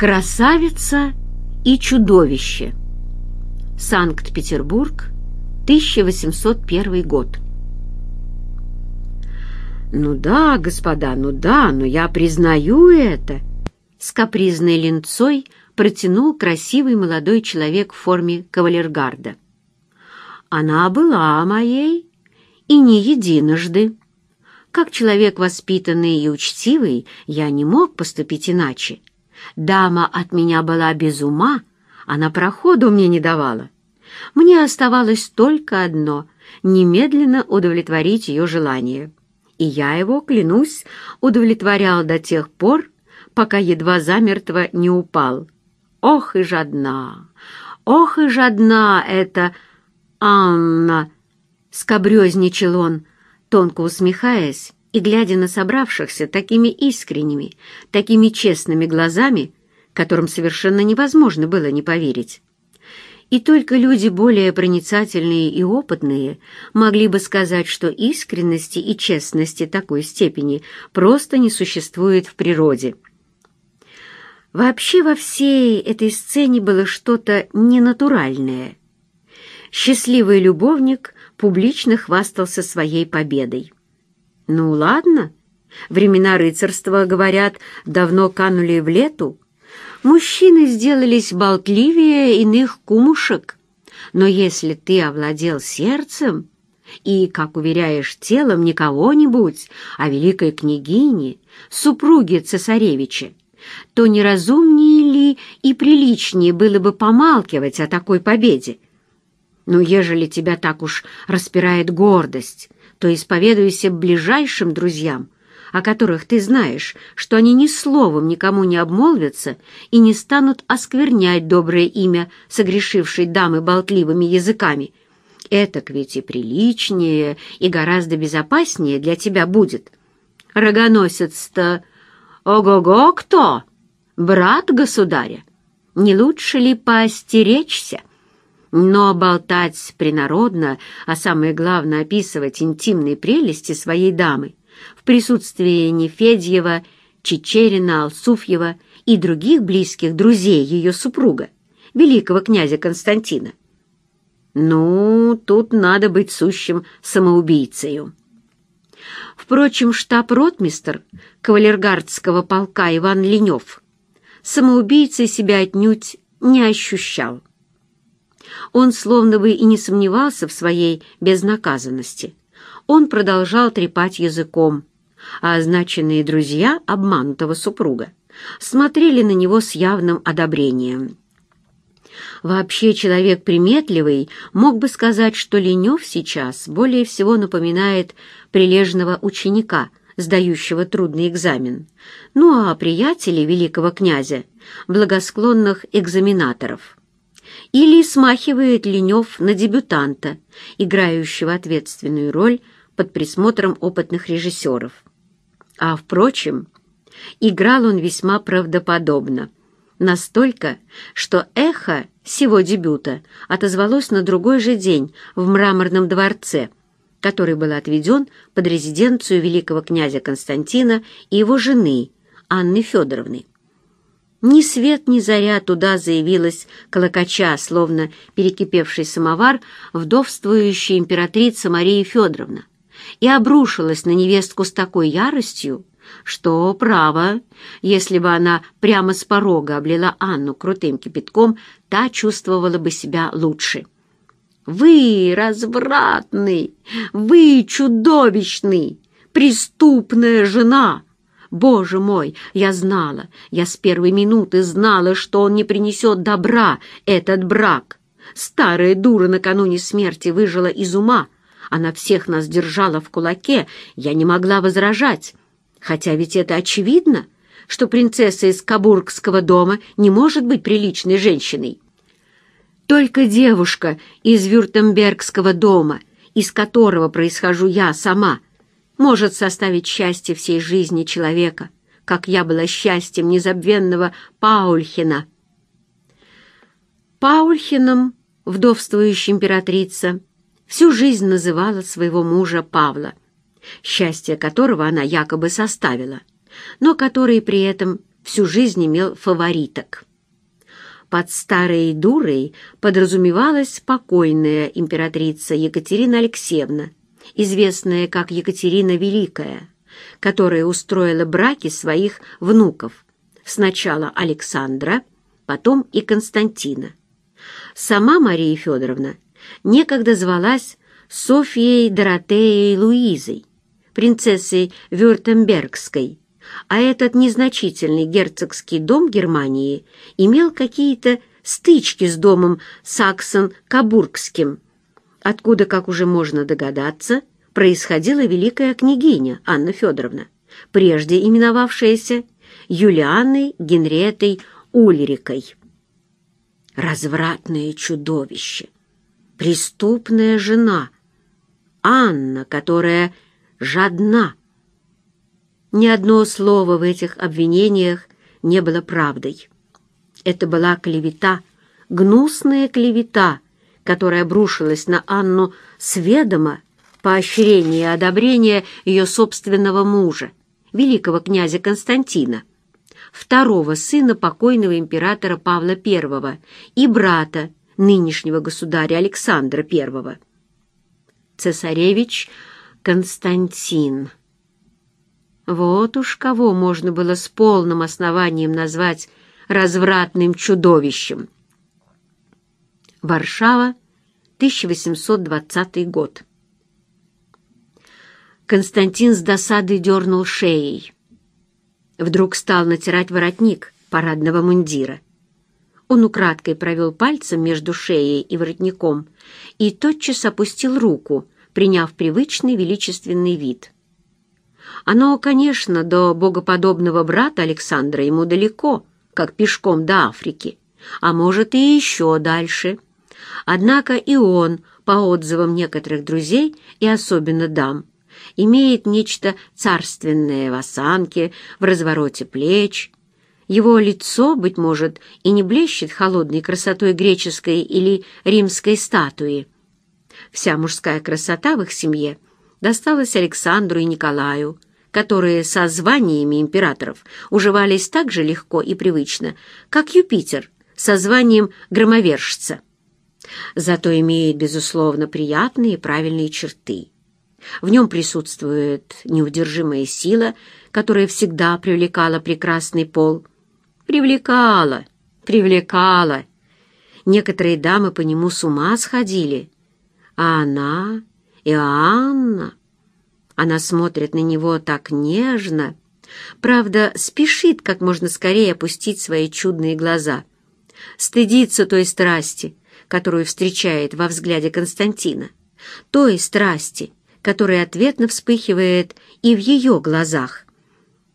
Красавица и чудовище. Санкт-Петербург, 1801 год. «Ну да, господа, ну да, но я признаю это!» С капризной линцой протянул красивый молодой человек в форме кавалергарда. «Она была моей, и не единожды. Как человек воспитанный и учтивый, я не мог поступить иначе. Дама от меня была без ума, она проходу мне не давала. Мне оставалось только одно — немедленно удовлетворить ее желание. И я его, клянусь, удовлетворял до тех пор, пока едва замертво не упал. Ох и жадна! Ох и жадна эта Анна! Скобрезничал он, тонко усмехаясь, и глядя на собравшихся такими искренними, такими честными глазами, которым совершенно невозможно было не поверить. И только люди более проницательные и опытные могли бы сказать, что искренности и честности такой степени просто не существует в природе. Вообще во всей этой сцене было что-то ненатуральное. Счастливый любовник публично хвастался своей победой. Ну ладно, времена рыцарства, говорят, давно канули в лету. Мужчины сделались болтливее иных кумушек. Но если ты овладел сердцем и, как уверяешь, телом не кого-нибудь, а великой княгини, супруги цесаревича, то неразумнее ли и приличнее было бы помалкивать о такой победе? Но ежели тебя так уж распирает гордость, то исповедуйся ближайшим друзьям, о которых ты знаешь, что они ни словом никому не обмолвятся и не станут осквернять доброе имя согрешившей дамы болтливыми языками. Это ведь и приличнее, и гораздо безопаснее для тебя будет. Рогоносец-то... Ого-го, кто? Брат государя? Не лучше ли поостеречься? Но болтать принародно, а самое главное описывать интимные прелести своей дамы в присутствии Нефедьева, Чечерина, Алсуфьева и других близких друзей ее супруга, великого князя Константина. Ну, тут надо быть сущим самоубийцею. Впрочем, штаб-ротмистр кавалергардского полка Иван Ленев самоубийцей себя отнюдь не ощущал. Он словно бы и не сомневался в своей безнаказанности. Он продолжал трепать языком, а означенные друзья обманутого супруга смотрели на него с явным одобрением. Вообще человек приметливый мог бы сказать, что Ленев сейчас более всего напоминает прилежного ученика, сдающего трудный экзамен, ну а приятелей великого князя — благосклонных экзаменаторов или смахивает Ленев на дебютанта, играющего ответственную роль под присмотром опытных режиссеров. А, впрочем, играл он весьма правдоподобно, настолько, что эхо всего дебюта отозвалось на другой же день в Мраморном дворце, который был отведен под резиденцию великого князя Константина и его жены Анны Федоровны. Ни свет, ни заря туда заявилась колокача, словно перекипевший самовар, вдовствующая императрица Мария Федоровна, и обрушилась на невестку с такой яростью, что, право, если бы она прямо с порога облила Анну крутым кипятком, та чувствовала бы себя лучше. «Вы развратный! Вы чудовищный! Преступная жена!» Боже мой, я знала, я с первой минуты знала, что он не принесет добра, этот брак. Старая дура накануне смерти выжила из ума. Она всех нас держала в кулаке, я не могла возражать. Хотя ведь это очевидно, что принцесса из Кабургского дома не может быть приличной женщиной. Только девушка из Вюртембергского дома, из которого происхожу я сама — может составить счастье всей жизни человека, как я была счастьем незабвенного Паульхина. Паульхином вдовствующая императрица всю жизнь называла своего мужа Павла, счастье которого она якобы составила, но который при этом всю жизнь имел фавориток. Под старой дурой подразумевалась покойная императрица Екатерина Алексеевна, известная как Екатерина Великая, которая устроила браки своих внуков, сначала Александра, потом и Константина. Сама Мария Федоровна некогда звалась Софией Доротеей Луизой, принцессой Вюртембергской, а этот незначительный герцогский дом Германии имел какие-то стычки с домом Саксон-Кабургским, откуда, как уже можно догадаться, происходила великая княгиня Анна Федоровна, прежде именовавшаяся Юлианной Генриетой Ульрикой. Развратное чудовище, преступная жена, Анна, которая жадна. Ни одно слово в этих обвинениях не было правдой. Это была клевета, гнусная клевета, которая обрушилась на Анну с ведома поощрения и одобрения ее собственного мужа, великого князя Константина, второго сына покойного императора Павла I и брата нынешнего государя Александра I. Цесаревич Константин. Вот уж кого можно было с полным основанием назвать развратным чудовищем. Варшава, 1820 год. Константин с досадой дернул шеей. Вдруг стал натирать воротник парадного мундира. Он украдкой провел пальцем между шеей и воротником и тотчас опустил руку, приняв привычный величественный вид. Оно, конечно, до богоподобного брата Александра ему далеко, как пешком до Африки, а может и еще дальше. Однако и он, по отзывам некоторых друзей и особенно дам, имеет нечто царственное в осанке, в развороте плеч. Его лицо, быть может, и не блещет холодной красотой греческой или римской статуи. Вся мужская красота в их семье досталась Александру и Николаю, которые со званиями императоров уживались так же легко и привычно, как Юпитер со званием громовержца. Зато имеет, безусловно, приятные и правильные черты. В нем присутствует неудержимая сила, которая всегда привлекала прекрасный пол. Привлекала, привлекала. Некоторые дамы по нему с ума сходили. А она, Иоанна, она смотрит на него так нежно, правда, спешит как можно скорее опустить свои чудные глаза, стыдится той страсти, которую встречает во взгляде Константина, той страсти, который ответно вспыхивает и в ее глазах.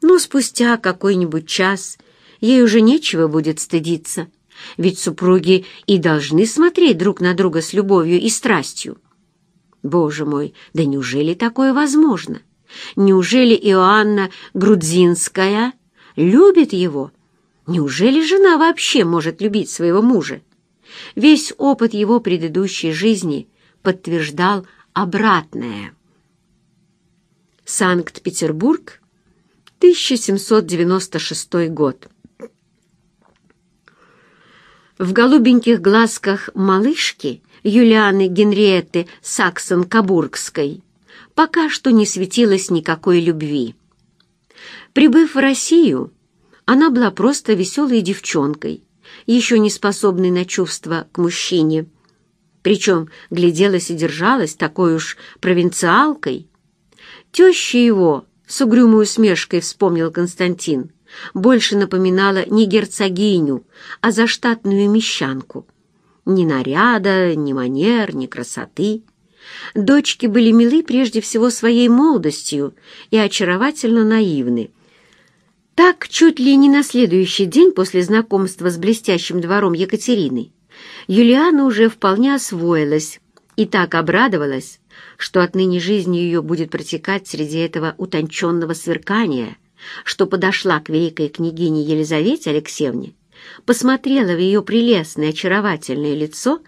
Но спустя какой-нибудь час ей уже нечего будет стыдиться, ведь супруги и должны смотреть друг на друга с любовью и страстью. Боже мой, да неужели такое возможно? Неужели Иоанна Грудзинская любит его? Неужели жена вообще может любить своего мужа? Весь опыт его предыдущей жизни подтверждал обратное. Санкт-Петербург, 1796 год. В голубеньких глазках малышки Юлианы Генриетты Саксон-Кабургской пока что не светилось никакой любви. Прибыв в Россию, она была просто веселой девчонкой, еще не способной на чувства к мужчине, причем гляделась и держалась такой уж провинциалкой. Теща его, с угрюмой усмешкой вспомнил Константин, больше напоминала не герцогиню, а заштатную мещанку. Ни наряда, ни манер, ни красоты. Дочки были милы прежде всего своей молодостью и очаровательно наивны. Так, чуть ли не на следующий день после знакомства с блестящим двором Екатерины, Юлиана уже вполне освоилась и так обрадовалась, что отныне жизнь ее будет протекать среди этого утонченного сверкания, что подошла к великой княгине Елизавете Алексеевне, посмотрела в ее прелестное очаровательное лицо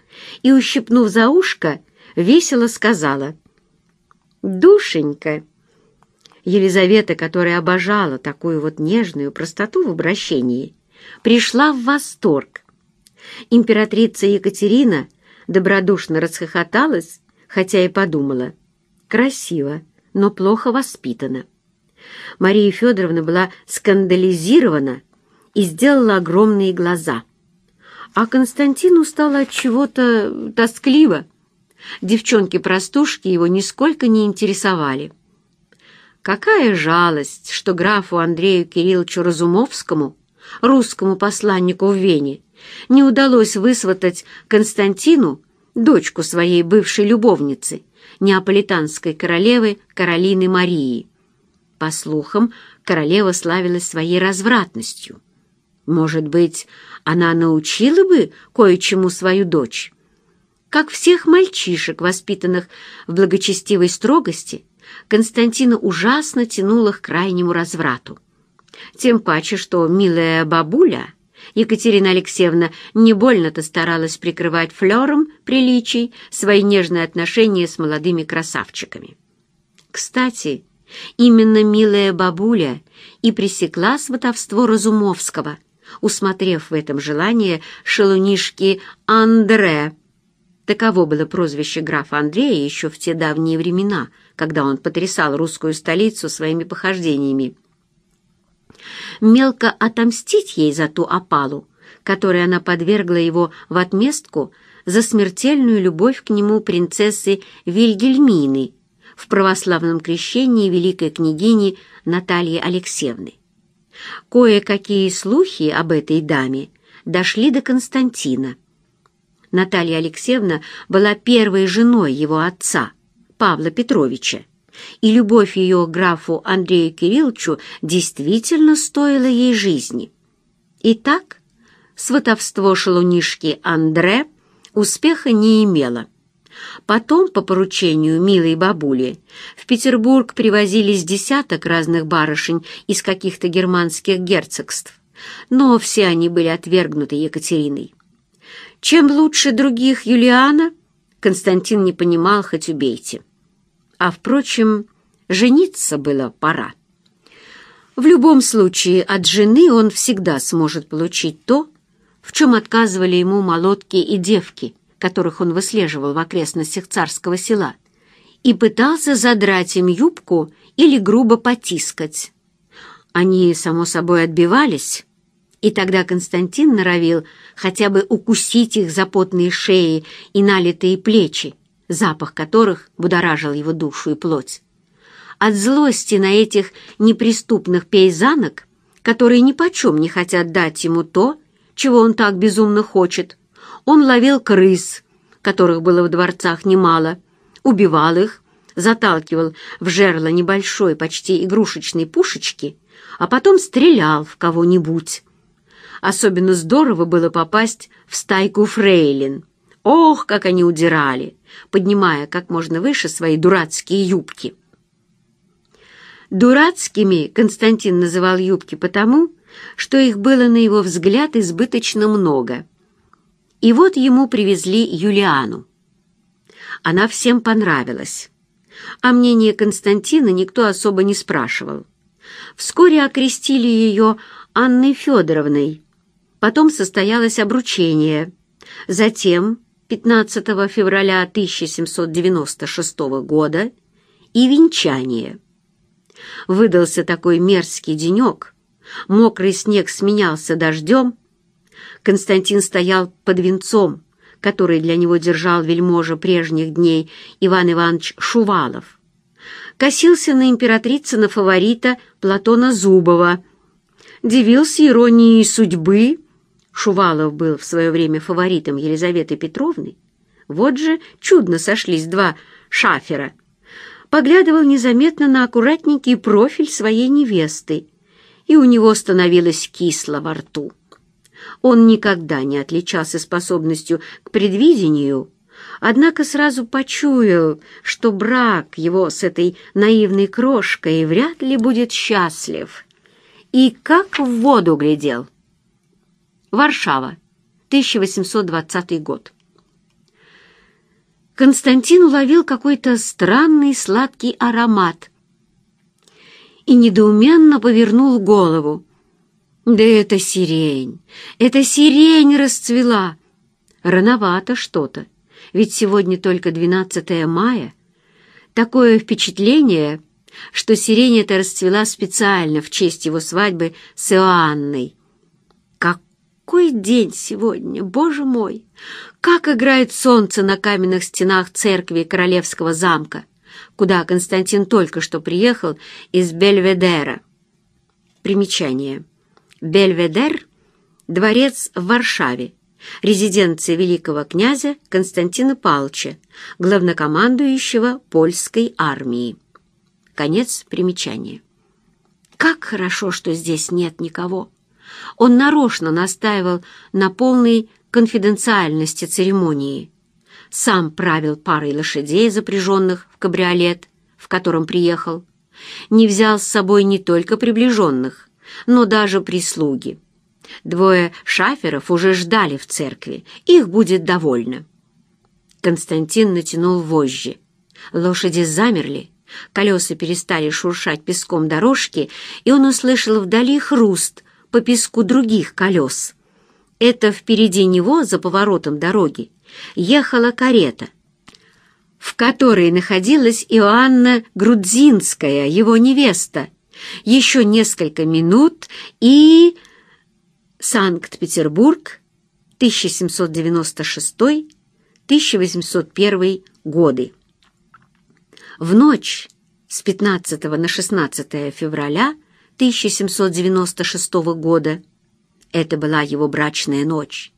и, ущипнув за ушко, весело сказала «Душенька, Елизавета, которая обожала такую вот нежную простоту в обращении, пришла в восторг. Императрица Екатерина добродушно расхохоталась, хотя и подумала. Красиво, но плохо воспитана. Мария Федоровна была скандализирована и сделала огромные глаза. А Константину стало от чего-то тоскливо. Девчонки-простушки его нисколько не интересовали. Какая жалость, что графу Андрею Кирилловичу Разумовскому, русскому посланнику в Вене, не удалось высватать Константину, дочку своей бывшей любовницы, неаполитанской королевы Каролины Марии. По слухам, королева славилась своей развратностью. Может быть, она научила бы кое-чему свою дочь? Как всех мальчишек, воспитанных в благочестивой строгости, Константина ужасно тянула к крайнему разврату. Тем паче, что милая бабуля, Екатерина Алексеевна, не больно-то старалась прикрывать флером приличий свои нежные отношения с молодыми красавчиками. Кстати, именно милая бабуля и пресекла сватовство Разумовского, усмотрев в этом желание шелунишки Андре. Таково было прозвище графа Андрея еще в те давние времена — когда он потрясал русскую столицу своими похождениями. Мелко отомстить ей за ту опалу, которой она подвергла его в отместку за смертельную любовь к нему принцессы Вильгельмины в православном крещении великой княгини Натальи Алексеевны. Кое-какие слухи об этой даме дошли до Константина. Наталья Алексеевна была первой женой его отца – Павла Петровича, и любовь ее к графу Андрею Кирилловичу действительно стоила ей жизни. Итак, сватовство шалунишки Андре успеха не имело. Потом, по поручению милой бабули, в Петербург привозились десяток разных барышень из каких-то германских герцогств, но все они были отвергнуты Екатериной. Чем лучше других Юлиана, Константин не понимал, хоть убейте. А, впрочем, жениться было пора. В любом случае, от жены он всегда сможет получить то, в чем отказывали ему молотки и девки, которых он выслеживал в окрестностях царского села, и пытался задрать им юбку или грубо потискать. Они, само собой, отбивались, и тогда Константин норовил хотя бы укусить их за потные шеи и налитые плечи, запах которых будоражил его душу и плоть. От злости на этих неприступных пейзанок, которые нипочем не хотят дать ему то, чего он так безумно хочет, он ловил крыс, которых было в дворцах немало, убивал их, заталкивал в жерло небольшой, почти игрушечной пушечки, а потом стрелял в кого-нибудь. Особенно здорово было попасть в стайку фрейлин. Ох, как они удирали! поднимая как можно выше свои дурацкие юбки. Дурацкими Константин называл юбки потому, что их было на его взгляд избыточно много. И вот ему привезли Юлиану. Она всем понравилась. А мнение Константина никто особо не спрашивал. Вскоре окрестили ее Анной Федоровной. Потом состоялось обручение. Затем 15 февраля 1796 года и венчание. Выдался такой мерзкий денек, мокрый снег сменялся дождем. Константин стоял под венцом, который для него держал вельможа прежних дней Иван Иванович Шувалов. Косился на императрицы на фаворита Платона Зубова, дивился иронии судьбы, Шувалов был в свое время фаворитом Елизаветы Петровны, вот же чудно сошлись два шафера. Поглядывал незаметно на аккуратненький профиль своей невесты, и у него становилось кисло во рту. Он никогда не отличался способностью к предвидению, однако сразу почуял, что брак его с этой наивной крошкой вряд ли будет счастлив. И как в воду глядел. Варшава, 1820 год. Константин уловил какой-то странный сладкий аромат и недоуменно повернул голову. Да это сирень, это сирень расцвела. Рановато что-то, ведь сегодня только 12 мая. Такое впечатление, что сирень эта расцвела специально в честь его свадьбы с Иоанной. Какой день сегодня, боже мой! Как играет солнце на каменных стенах церкви Королевского замка, куда Константин только что приехал из Бельведера. Примечание. Бельведер — дворец в Варшаве, резиденция великого князя Константина Павловича, главнокомандующего польской армии. Конец примечания. Как хорошо, что здесь нет никого. Он нарочно настаивал на полной конфиденциальности церемонии. Сам правил парой лошадей, запряженных в кабриолет, в котором приехал. Не взял с собой не только приближенных, но даже прислуги. Двое шаферов уже ждали в церкви, их будет довольно. Константин натянул вожжи. Лошади замерли, колеса перестали шуршать песком дорожки, и он услышал вдали хруст по песку других колес. Это впереди него, за поворотом дороги, ехала карета, в которой находилась Иоанна Грудзинская, его невеста. Еще несколько минут и... Санкт-Петербург, 1796-1801 годы. В ночь с 15 на 16 февраля 1796 года, это была его брачная ночь,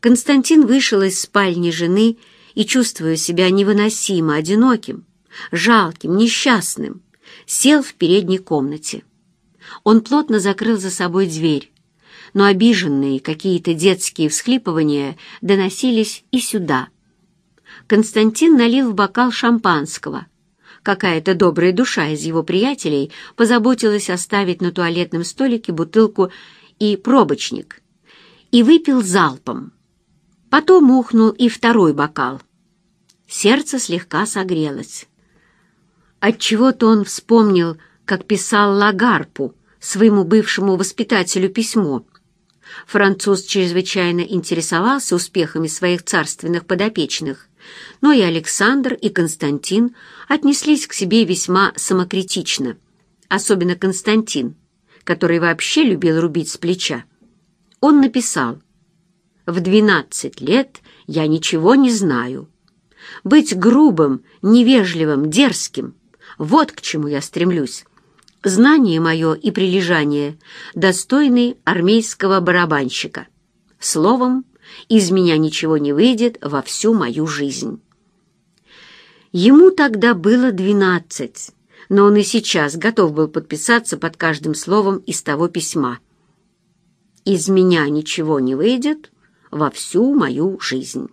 Константин вышел из спальни жены и, чувствуя себя невыносимо одиноким, жалким, несчастным, сел в передней комнате. Он плотно закрыл за собой дверь, но обиженные какие-то детские всхлипывания доносились и сюда. Константин налил в бокал шампанского. Какая-то добрая душа из его приятелей позаботилась оставить на туалетном столике бутылку и пробочник. И выпил залпом. Потом ухнул и второй бокал. Сердце слегка согрелось. Отчего-то он вспомнил, как писал Лагарпу, своему бывшему воспитателю письмо, Француз чрезвычайно интересовался успехами своих царственных подопечных, но и Александр, и Константин отнеслись к себе весьма самокритично, особенно Константин, который вообще любил рубить с плеча. Он написал «В двенадцать лет я ничего не знаю. Быть грубым, невежливым, дерзким — вот к чему я стремлюсь. Знание мое и прилежание достойны армейского барабанщика. Словом, из меня ничего не выйдет во всю мою жизнь. Ему тогда было двенадцать, но он и сейчас готов был подписаться под каждым словом из того письма. «Из меня ничего не выйдет во всю мою жизнь».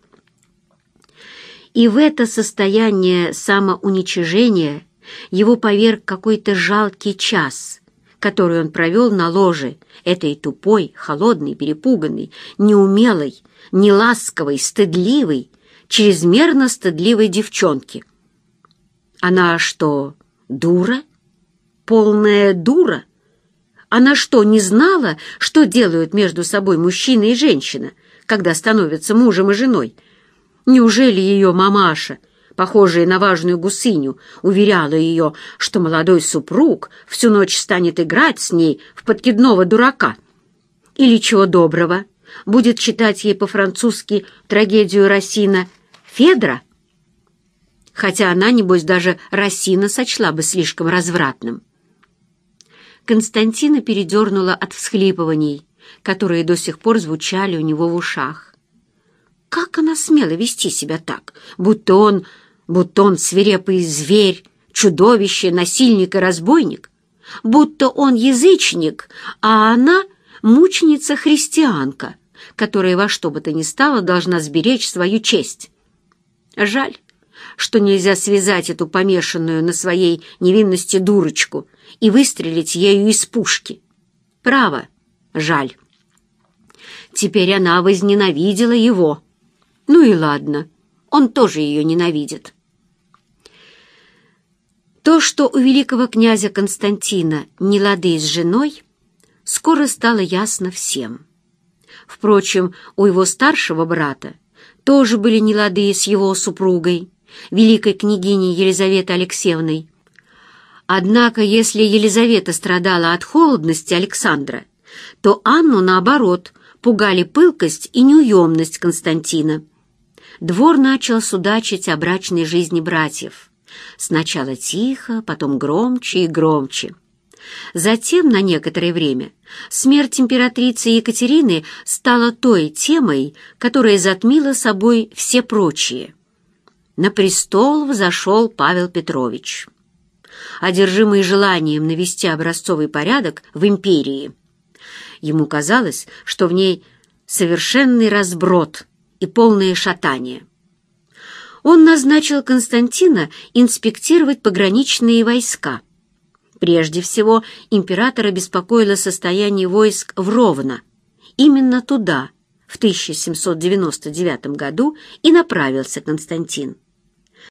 И в это состояние самоуничижения его поверг какой-то жалкий час, который он провел на ложе этой тупой, холодной, перепуганной, неумелой, неласковой, стыдливой, чрезмерно стыдливой девчонки. Она что, дура? Полная дура? Она что, не знала, что делают между собой мужчина и женщина, когда становятся мужем и женой? Неужели ее мамаша похожая на важную гусыню, уверяла ее, что молодой супруг всю ночь станет играть с ней в подкидного дурака. Или чего доброго, будет читать ей по-французски трагедию Рассина «Федра», хотя она, небось, даже Рассина сочла бы слишком развратным. Константина передернула от всхлипываний, которые до сих пор звучали у него в ушах. Как она смела вести себя так, будто он будто он свирепый зверь, чудовище, насильник и разбойник, будто он язычник, а она мученица-христианка, которая во что бы то ни стало должна сберечь свою честь. Жаль, что нельзя связать эту помешанную на своей невинности дурочку и выстрелить ею из пушки. Право, жаль. Теперь она возненавидела его. Ну и ладно, он тоже ее ненавидит. То, что у великого князя Константина не лады с женой, скоро стало ясно всем. Впрочем, у его старшего брата тоже были нелады с его супругой, великой княгиней Елизаветой Алексеевной. Однако, если Елизавета страдала от холодности Александра, то Анну, наоборот, пугали пылкость и неуемность Константина. Двор начал судачить о брачной жизни братьев. Сначала тихо, потом громче и громче. Затем, на некоторое время, смерть императрицы Екатерины стала той темой, которая затмила собой все прочие. На престол взошел Павел Петрович. Одержимый желанием навести образцовый порядок в империи, ему казалось, что в ней совершенный разброд и полное шатание. Он назначил Константина инспектировать пограничные войска – Прежде всего, императора беспокоило состояние войск в Ровно. Именно туда в 1799 году и направился Константин.